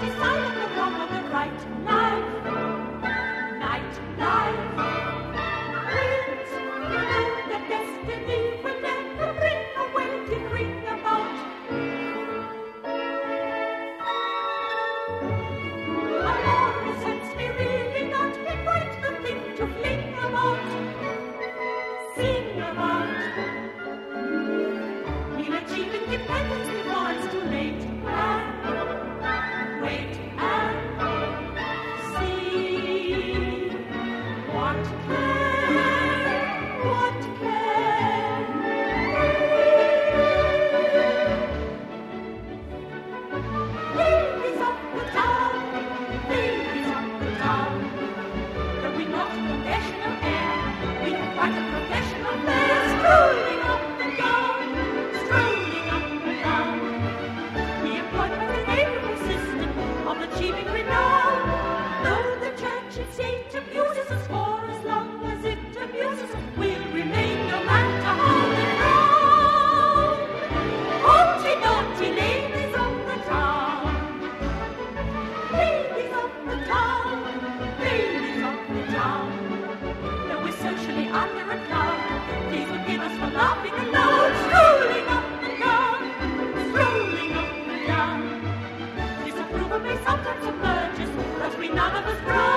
Decide on the wrong or the right. Life, night, life. Achieving independence Though the church and state abuses us for as long as it abuses us, we'll remain no matter how frown. Naughty, naughty ladies of the town. Ladies of the town, ladies of the town. Though we're socially under a cloud, us for laughing aloud. Strolling up strolling up emerge us, but we none of us